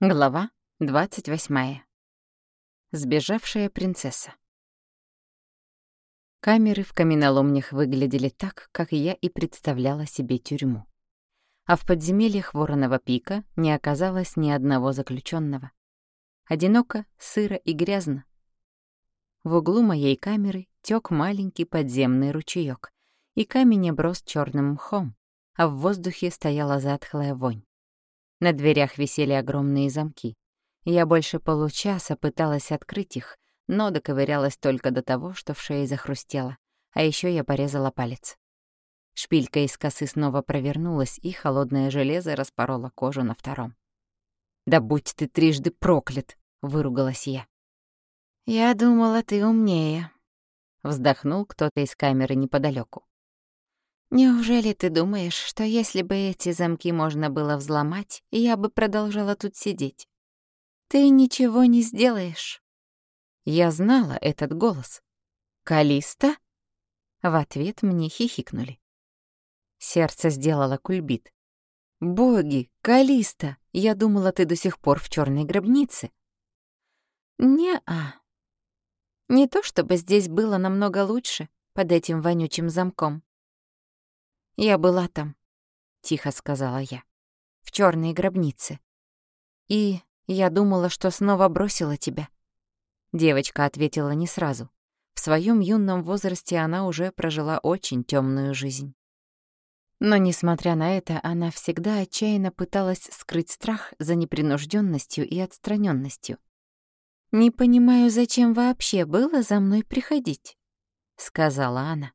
Глава 28. Сбежавшая принцесса. Камеры в каменоломнях выглядели так, как я и представляла себе тюрьму. А в подземельях Воронова пика не оказалось ни одного заключенного. Одиноко, сыро и грязно. В углу моей камеры тек маленький подземный ручеёк, и камень оброс черным мхом, а в воздухе стояла затхлая вонь. На дверях висели огромные замки. Я больше получаса пыталась открыть их, но доковырялась только до того, что в шее захрустело. А еще я порезала палец. Шпилька из косы снова провернулась, и холодное железо распороло кожу на втором. «Да будь ты трижды проклят!» — выругалась я. «Я думала, ты умнее», — вздохнул кто-то из камеры неподалеку. Неужели ты думаешь, что если бы эти замки можно было взломать, я бы продолжала тут сидеть? Ты ничего не сделаешь. Я знала этот голос. Калиста? В ответ мне хихикнули. Сердце сделало кульбит. Боги, Калиста, я думала, ты до сих пор в черной гробнице. Не-а. Не то чтобы здесь было намного лучше под этим вонючим замком. «Я была там», — тихо сказала я, — «в черной гробнице. И я думала, что снова бросила тебя». Девочка ответила не сразу. В своем юном возрасте она уже прожила очень темную жизнь. Но, несмотря на это, она всегда отчаянно пыталась скрыть страх за непринужденностью и отстраненностью. «Не понимаю, зачем вообще было за мной приходить», — сказала она.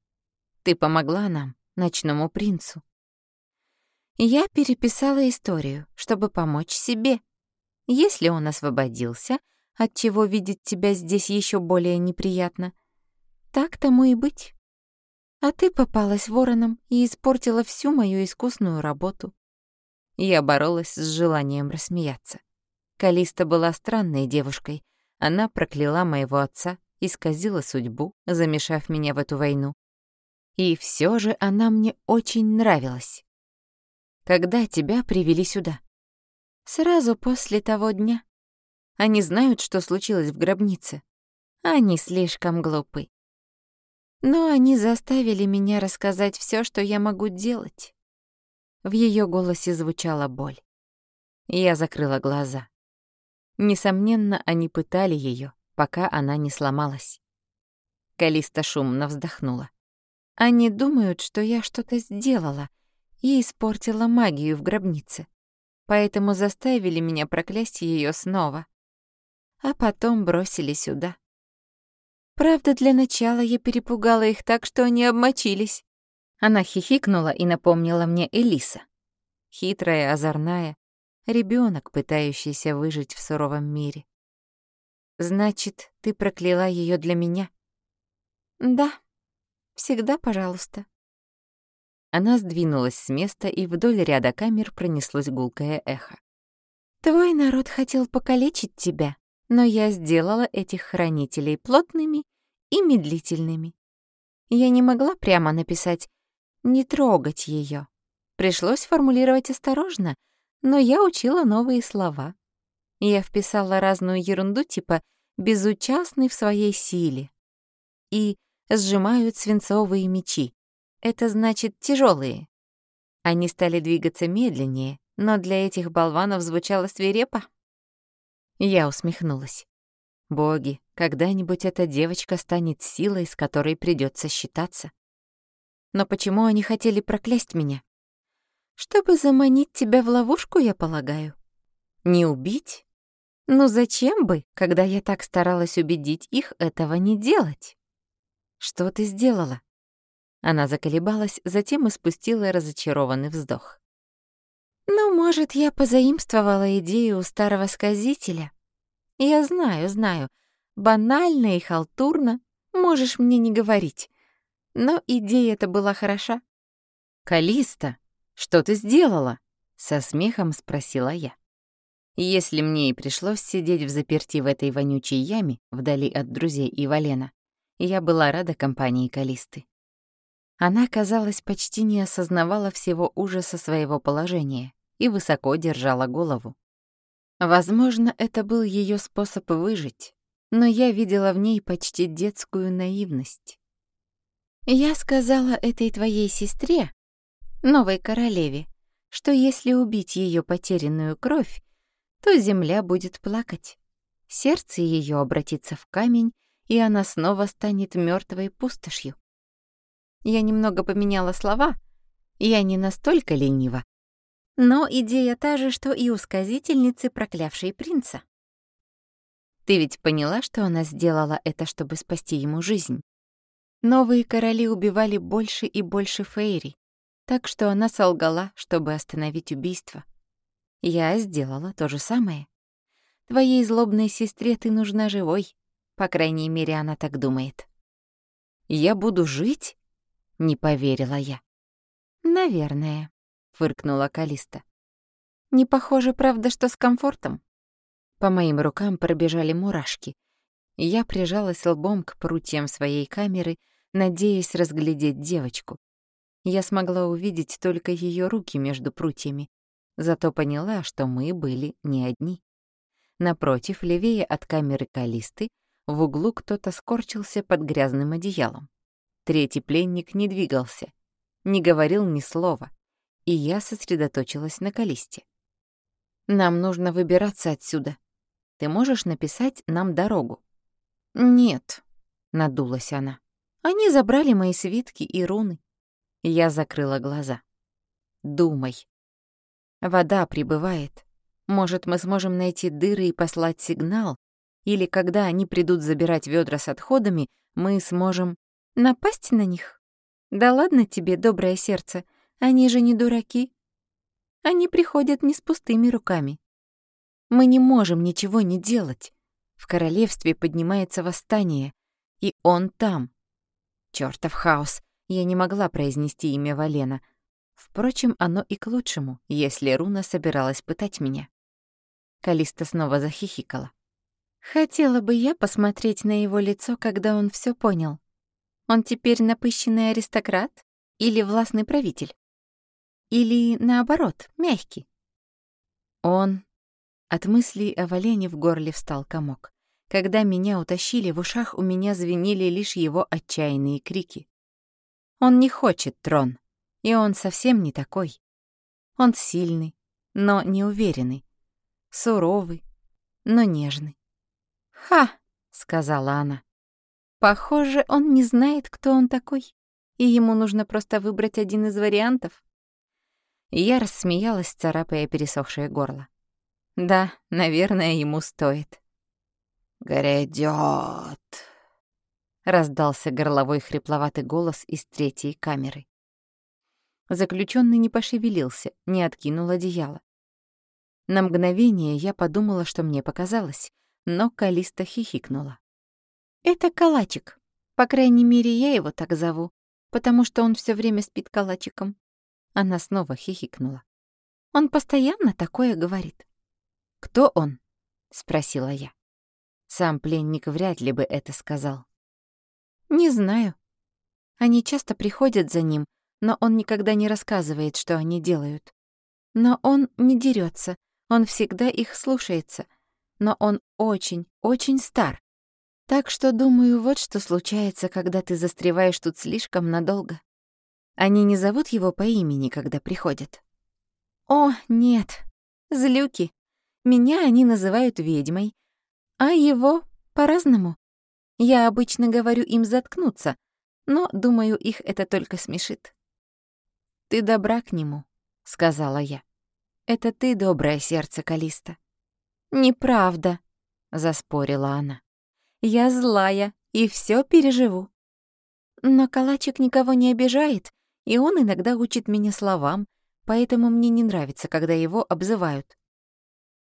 «Ты помогла нам, ночному принцу. Я переписала историю, чтобы помочь себе. Если он освободился, от чего видеть тебя здесь еще более неприятно, так тому и быть. А ты попалась вороном и испортила всю мою искусную работу. Я боролась с желанием рассмеяться. Калиста была странной девушкой. Она прокляла моего отца, исказила судьбу, замешав меня в эту войну. И все же она мне очень нравилась. Когда тебя привели сюда? Сразу после того дня. Они знают, что случилось в гробнице. Они слишком глупы. Но они заставили меня рассказать все, что я могу делать. В ее голосе звучала боль. Я закрыла глаза. Несомненно, они пытали ее, пока она не сломалась. Калиста шумно вздохнула. Они думают, что я что-то сделала и испортила магию в гробнице, поэтому заставили меня проклясть ее снова, а потом бросили сюда. Правда, для начала я перепугала их так, что они обмочились. Она хихикнула и напомнила мне Элиса. Хитрая, озорная, ребенок, пытающийся выжить в суровом мире. Значит, ты прокляла ее для меня? Да, Всегда пожалуйста». Она сдвинулась с места, и вдоль ряда камер пронеслось гулкое эхо. «Твой народ хотел покалечить тебя, но я сделала этих хранителей плотными и медлительными. Я не могла прямо написать «не трогать ее. Пришлось формулировать осторожно, но я учила новые слова. Я вписала разную ерунду типа «безучастный в своей силе» и сжимают свинцовые мечи. Это значит тяжелые. Они стали двигаться медленнее, но для этих болванов звучало свирепо. Я усмехнулась. Боги, когда-нибудь эта девочка станет силой, с которой придется считаться. Но почему они хотели проклясть меня? Чтобы заманить тебя в ловушку, я полагаю. Не убить? Ну зачем бы, когда я так старалась убедить их этого не делать? Что ты сделала?» Она заколебалась, затем испустила разочарованный вздох. «Ну, может, я позаимствовала идею у старого сказителя? Я знаю, знаю, банально и халтурно, можешь мне не говорить. Но идея эта была хороша». «Калиста, что ты сделала?» — со смехом спросила я. Если мне и пришлось сидеть в заперти в этой вонючей яме, вдали от друзей и Валена, я была рада компании Калисты. Она, казалось, почти не осознавала всего ужаса своего положения и высоко держала голову. Возможно, это был ее способ выжить, но я видела в ней почти детскую наивность. «Я сказала этой твоей сестре, новой королеве, что если убить ее потерянную кровь, то земля будет плакать. Сердце ее обратится в камень, и она снова станет мертвой пустошью. Я немного поменяла слова, я не настолько ленива. Но идея та же, что и у сказительницы, проклявшей принца. Ты ведь поняла, что она сделала это, чтобы спасти ему жизнь? Новые короли убивали больше и больше Фейри, так что она солгала, чтобы остановить убийство. Я сделала то же самое. Твоей злобной сестре ты нужна живой. По крайней мере, она так думает. «Я буду жить?» — не поверила я. «Наверное», — фыркнула Калиста. «Не похоже, правда, что с комфортом?» По моим рукам пробежали мурашки. Я прижалась лбом к прутьям своей камеры, надеясь разглядеть девочку. Я смогла увидеть только ее руки между прутьями, Зато поняла, что мы были не одни. Напротив, левее от камеры Калисты, в углу кто-то скорчился под грязным одеялом. Третий пленник не двигался, не говорил ни слова, и я сосредоточилась на Калисте. «Нам нужно выбираться отсюда. Ты можешь написать нам дорогу?» «Нет», — надулась она. «Они забрали мои свитки и руны». Я закрыла глаза. «Думай, Вода прибывает. Может, мы сможем найти дыры и послать сигнал? Или когда они придут забирать ведра с отходами, мы сможем напасть на них? Да ладно тебе, доброе сердце, они же не дураки. Они приходят не с пустыми руками. Мы не можем ничего не делать. В королевстве поднимается восстание, и он там. Чёртов хаос. Я не могла произнести имя Валена — Впрочем, оно и к лучшему, если Руна собиралась пытать меня. Калиста снова захихикала. Хотела бы я посмотреть на его лицо, когда он все понял. Он теперь напыщенный аристократ или властный правитель? Или, наоборот, мягкий? Он... От мыслей о Валене в горле встал комок. Когда меня утащили, в ушах у меня звенели лишь его отчаянные крики. Он не хочет трон. И он совсем не такой. Он сильный, но неуверенный, суровый, но нежный. «Ха!» — сказала она. «Похоже, он не знает, кто он такой, и ему нужно просто выбрать один из вариантов». Я рассмеялась, царапая пересохшее горло. «Да, наверное, ему стоит». «Грядёт!» — раздался горловой хрипловатый голос из третьей камеры. Заключенный не пошевелился, не откинул одеяло. На мгновение я подумала, что мне показалось, но Калиста хихикнула. «Это калачик. По крайней мере, я его так зову, потому что он все время спит калачиком». Она снова хихикнула. «Он постоянно такое говорит». «Кто он?» — спросила я. Сам пленник вряд ли бы это сказал. «Не знаю. Они часто приходят за ним, но он никогда не рассказывает, что они делают. Но он не дерется, он всегда их слушается. Но он очень, очень стар. Так что, думаю, вот что случается, когда ты застреваешь тут слишком надолго. Они не зовут его по имени, когда приходят. О, нет, злюки. Меня они называют ведьмой, а его по-разному. Я обычно говорю им заткнуться, но, думаю, их это только смешит. «Ты добра к нему», — сказала я. «Это ты доброе сердце, Калиста». «Неправда», — заспорила она. «Я злая и все переживу». Но калачик никого не обижает, и он иногда учит меня словам, поэтому мне не нравится, когда его обзывают.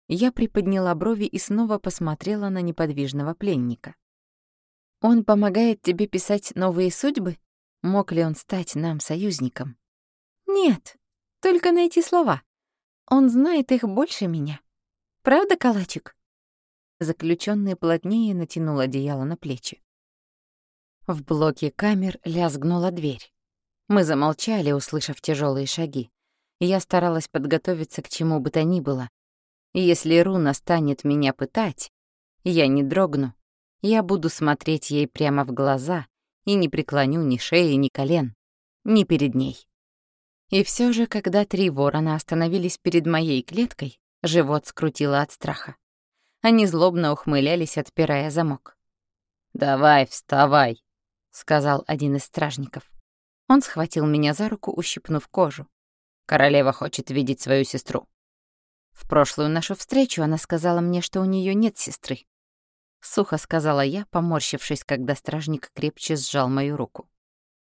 Я приподняла брови и снова посмотрела на неподвижного пленника. «Он помогает тебе писать новые судьбы? Мог ли он стать нам союзником?» Нет, только найти слова. Он знает их больше меня. Правда, калачик? Заключенный плотнее натянул одеяло на плечи. В блоке камер лязгнула дверь. Мы замолчали, услышав тяжелые шаги. Я старалась подготовиться к чему бы то ни было. Если Руна станет меня пытать, я не дрогну. Я буду смотреть ей прямо в глаза и не преклоню ни шеи, ни колен, ни перед ней. И все же, когда три ворона остановились перед моей клеткой, живот скрутило от страха. Они злобно ухмылялись, отпирая замок. «Давай, вставай», — сказал один из стражников. Он схватил меня за руку, ущипнув кожу. «Королева хочет видеть свою сестру». В прошлую нашу встречу она сказала мне, что у нее нет сестры. Сухо сказала я, поморщившись, когда стражник крепче сжал мою руку.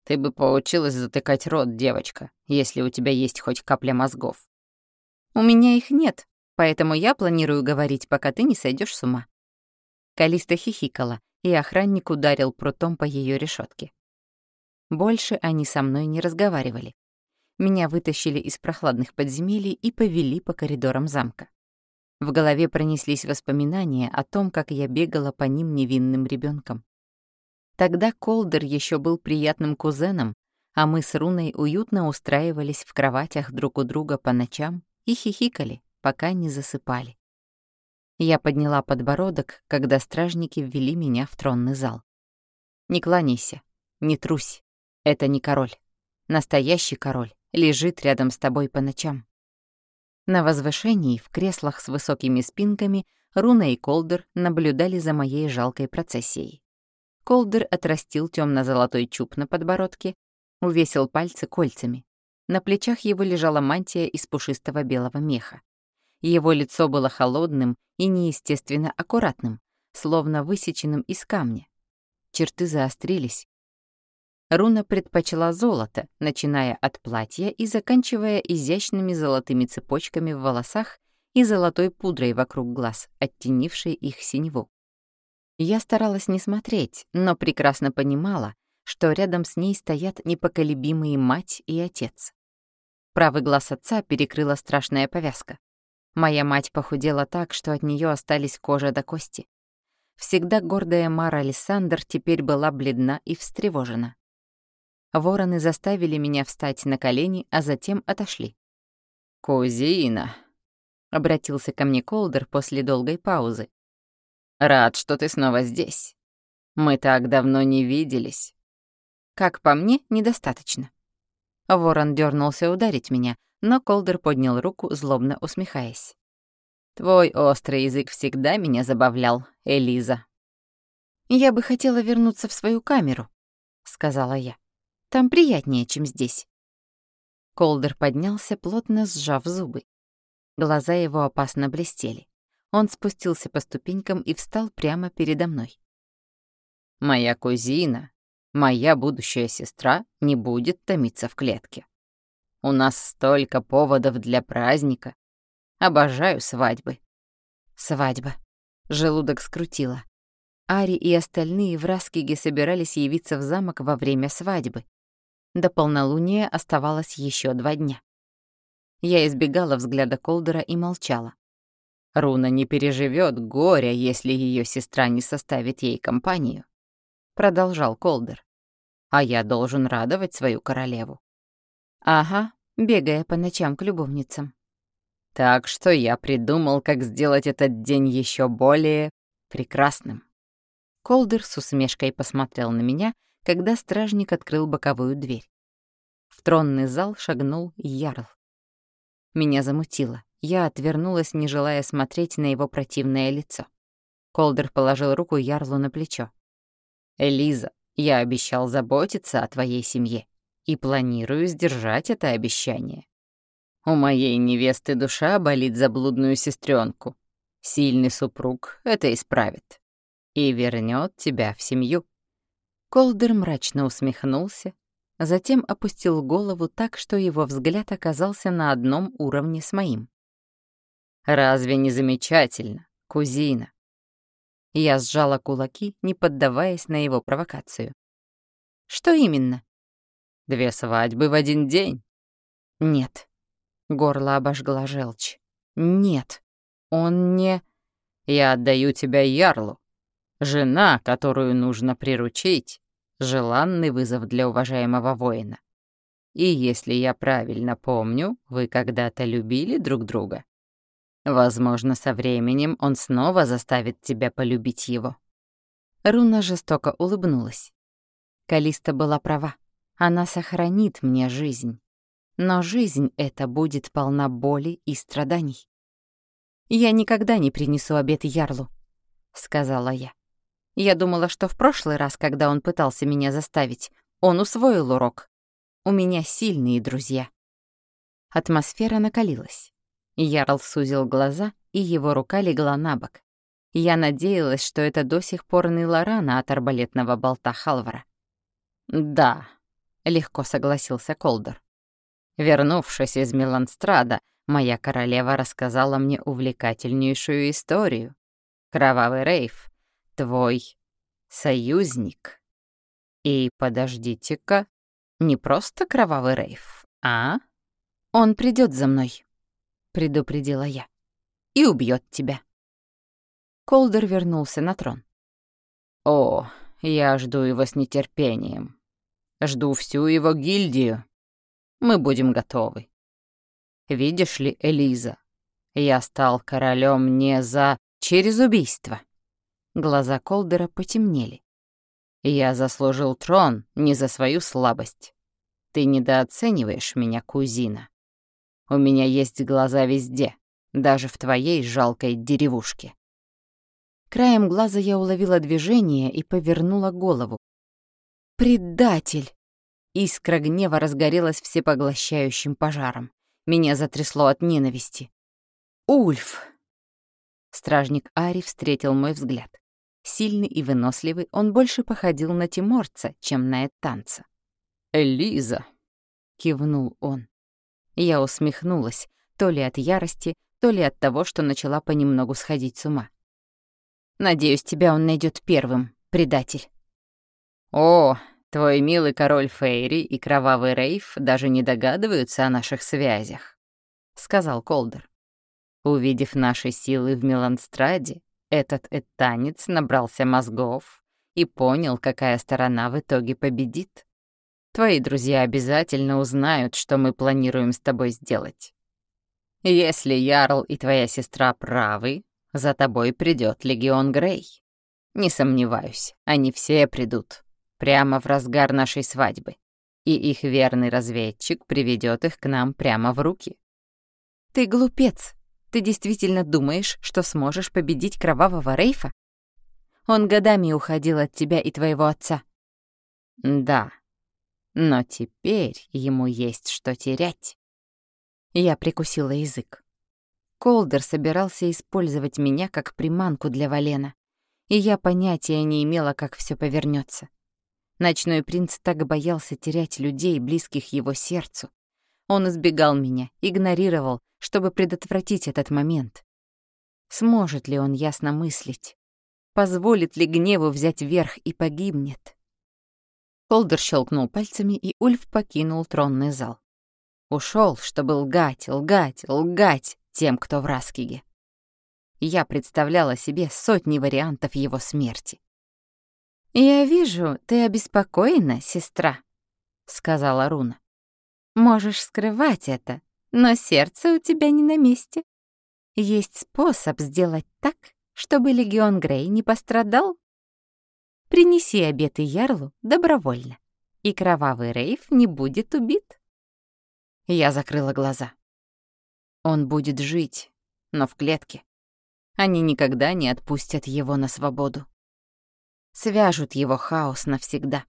«Ты бы поучилась затыкать рот, девочка, если у тебя есть хоть капля мозгов». «У меня их нет, поэтому я планирую говорить, пока ты не сойдешь с ума». Калиста хихикала, и охранник ударил прутом по ее решетке. Больше они со мной не разговаривали. Меня вытащили из прохладных подземелий и повели по коридорам замка. В голове пронеслись воспоминания о том, как я бегала по ним невинным ребенком. Тогда Колдер еще был приятным кузеном, а мы с Руной уютно устраивались в кроватях друг у друга по ночам и хихикали, пока не засыпали. Я подняла подбородок, когда стражники ввели меня в тронный зал. «Не кланяйся, не трусь. Это не король. Настоящий король лежит рядом с тобой по ночам». На возвышении, в креслах с высокими спинками, Руна и Колдер наблюдали за моей жалкой процессией. Колдер отрастил темно золотой чуб на подбородке, увесил пальцы кольцами. На плечах его лежала мантия из пушистого белого меха. Его лицо было холодным и неестественно аккуратным, словно высеченным из камня. Черты заострились. Руна предпочла золото, начиная от платья и заканчивая изящными золотыми цепочками в волосах и золотой пудрой вокруг глаз, оттенившей их синеву. Я старалась не смотреть, но прекрасно понимала, что рядом с ней стоят непоколебимые мать и отец. Правый глаз отца перекрыла страшная повязка. Моя мать похудела так, что от нее остались кожа до кости. Всегда гордая Мара Александр теперь была бледна и встревожена. Вороны заставили меня встать на колени, а затем отошли. «Кузина», — обратился ко мне Колдер после долгой паузы. «Рад, что ты снова здесь. Мы так давно не виделись». Как по мне, недостаточно. Ворон дернулся ударить меня, но Колдер поднял руку, злобно усмехаясь. «Твой острый язык всегда меня забавлял, Элиза». «Я бы хотела вернуться в свою камеру», — сказала я. «Там приятнее, чем здесь». Колдер поднялся, плотно сжав зубы. Глаза его опасно блестели. Он спустился по ступенькам и встал прямо передо мной. «Моя кузина, моя будущая сестра не будет томиться в клетке. У нас столько поводов для праздника. Обожаю свадьбы. Свадьба. Желудок скрутило. Ари и остальные в Раскиге собирались явиться в замок во время свадьбы. До полнолуния оставалось еще два дня. Я избегала взгляда Колдера и молчала. Руна не переживет горя, если ее сестра не составит ей компанию, продолжал Колдер. А я должен радовать свою королеву. Ага, бегая по ночам к любовницам. Так что я придумал, как сделать этот день еще более прекрасным. Колдер с усмешкой посмотрел на меня, когда стражник открыл боковую дверь. В тронный зал шагнул Ярл. Меня замутило. Я отвернулась, не желая смотреть на его противное лицо. Колдер положил руку Ярлу на плечо. «Элиза, я обещал заботиться о твоей семье и планирую сдержать это обещание. У моей невесты душа болит за блудную сестренку. Сильный супруг это исправит и вернет тебя в семью. Колдер мрачно усмехнулся, затем опустил голову так, что его взгляд оказался на одном уровне с моим. «Разве не замечательно, кузина?» Я сжала кулаки, не поддаваясь на его провокацию. «Что именно?» Две свадьбы в один день? Нет. Горло обожгла желчь. Нет. Он не... Я отдаю тебя Ярлу. Жена, которую нужно приручить. Желанный вызов для уважаемого воина. И если я правильно помню, вы когда-то любили друг друга. Возможно, со временем он снова заставит тебя полюбить его». Руна жестоко улыбнулась. Калиста была права. Она сохранит мне жизнь. Но жизнь эта будет полна боли и страданий. «Я никогда не принесу обед Ярлу», — сказала я. Я думала, что в прошлый раз, когда он пытался меня заставить, он усвоил урок. У меня сильные друзья. Атмосфера накалилась. Ярл сузил глаза, и его рука легла на бок. Я надеялась, что это до сих пор ныла рана от арбалетного болта Халвара. «Да», — легко согласился Колдер. Вернувшись из Меланстрада, моя королева рассказала мне увлекательнейшую историю. Кровавый рейф, твой союзник. И подождите-ка, не просто кровавый рейф, а? Он придет за мной, предупредила я, и убьет тебя. Колдер вернулся на трон. О, я жду его с нетерпением. Жду всю его гильдию. Мы будем готовы. Видишь ли, Элиза, я стал королем не за... через убийство. Глаза Колдера потемнели. Я заслужил трон не за свою слабость. Ты недооцениваешь меня, кузина. У меня есть глаза везде, даже в твоей жалкой деревушке. Краем глаза я уловила движение и повернула голову. «Предатель!» Искра гнева разгорелась всепоглощающим пожаром. Меня затрясло от ненависти. «Ульф!» Стражник Ари встретил мой взгляд. Сильный и выносливый, он больше походил на тиморца, чем на танца. «Элиза!» — кивнул он. Я усмехнулась, то ли от ярости, то ли от того, что начала понемногу сходить с ума. «Надеюсь, тебя он найдет первым, предатель». «О, Твой милый король Фейри и кровавый Рейф даже не догадываются о наших связях», — сказал Колдер. Увидев наши силы в Меланстраде, этот этанец набрался мозгов и понял, какая сторона в итоге победит. Твои друзья обязательно узнают, что мы планируем с тобой сделать. Если Ярл и твоя сестра правы, за тобой придет Легион Грей. Не сомневаюсь, они все придут прямо в разгар нашей свадьбы, и их верный разведчик приведет их к нам прямо в руки. Ты глупец. Ты действительно думаешь, что сможешь победить кровавого Рейфа? Он годами уходил от тебя и твоего отца. Да, но теперь ему есть что терять. Я прикусила язык. Колдер собирался использовать меня как приманку для Валена, и я понятия не имела, как все повернется. Ночной принц так боялся терять людей, близких его сердцу. Он избегал меня, игнорировал, чтобы предотвратить этот момент. Сможет ли он ясно мыслить? Позволит ли гневу взять верх и погибнет? Холдер щелкнул пальцами, и Ульф покинул тронный зал. Ушел, чтобы лгать, лгать, лгать тем, кто в Раскиге. Я представляла себе сотни вариантов его смерти. «Я вижу, ты обеспокоена, сестра», — сказала Руна. «Можешь скрывать это, но сердце у тебя не на месте. Есть способ сделать так, чтобы Легион Грей не пострадал. Принеси обеты Ярлу добровольно, и кровавый Рейв не будет убит». Я закрыла глаза. Он будет жить, но в клетке. Они никогда не отпустят его на свободу свяжут его хаос навсегда.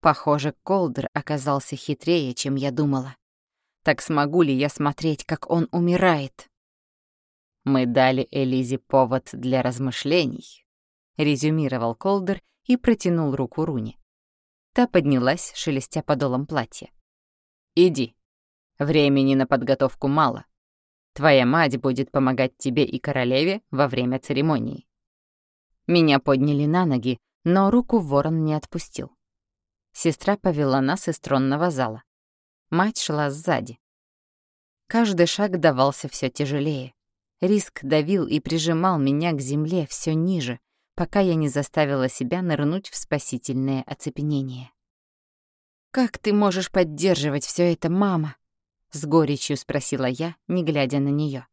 Похоже, Колдер оказался хитрее, чем я думала. Так смогу ли я смотреть, как он умирает? «Мы дали Элизе повод для размышлений», — резюмировал Колдер и протянул руку Руни. Та поднялась, шелестя подолом платья. «Иди. Времени на подготовку мало. Твоя мать будет помогать тебе и королеве во время церемонии». Меня подняли на ноги, но руку ворон не отпустил. Сестра повела нас из тронного зала. Мать шла сзади. Каждый шаг давался все тяжелее. Риск давил и прижимал меня к земле все ниже, пока я не заставила себя нырнуть в спасительное оцепенение. «Как ты можешь поддерживать все это, мама?» — с горечью спросила я, не глядя на нее.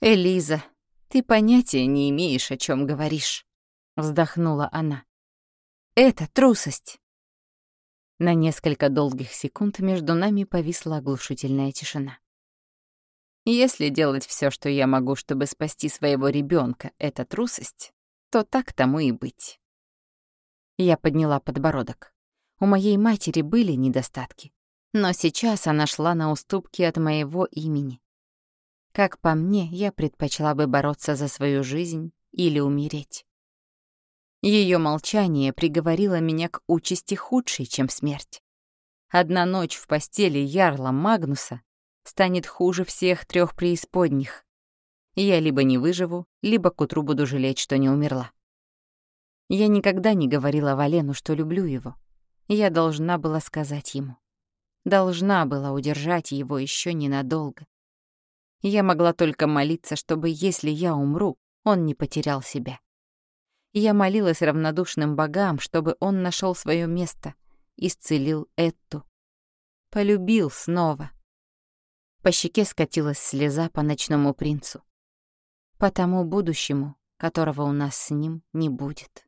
«Элиза, ты понятия не имеешь, о чем говоришь», — вздохнула она. «Это трусость». На несколько долгих секунд между нами повисла оглушительная тишина. Если делать все, что я могу, чтобы спасти своего ребенка, это трусость, то так тому и быть. Я подняла подбородок. У моей матери были недостатки, но сейчас она шла на уступки от моего имени. Как по мне, я предпочла бы бороться за свою жизнь или умереть. Ее молчание приговорило меня к участи худшей, чем смерть. Одна ночь в постели ярла Магнуса станет хуже всех трех преисподних. Я либо не выживу, либо к утру буду жалеть, что не умерла. Я никогда не говорила Валену, что люблю его. Я должна была сказать ему. Должна была удержать его еще ненадолго. Я могла только молиться, чтобы, если я умру, он не потерял себя. Я молилась равнодушным богам, чтобы он нашел свое место, исцелил Этту. Полюбил снова. По щеке скатилась слеза по ночному принцу. По тому будущему, которого у нас с ним не будет.